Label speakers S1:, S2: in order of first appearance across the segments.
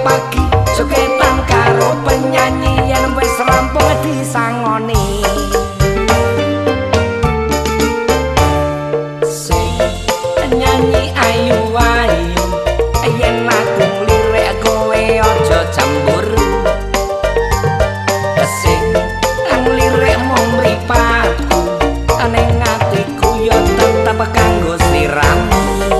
S1: pagi Jogetan karo penyanyi yang wis rampung disangoni. Si penyanyi ayu ayu Yen lagu lirik kowe aja jambur Si ang lirik mumri paku Aneng atiku yo tetep kanggo siramu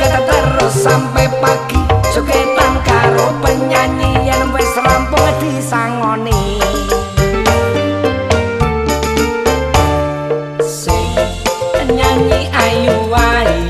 S1: candaan sampai pagi. Jogetan karo penyanyian wis rampung disangoni. Sing nyanyi ayu wae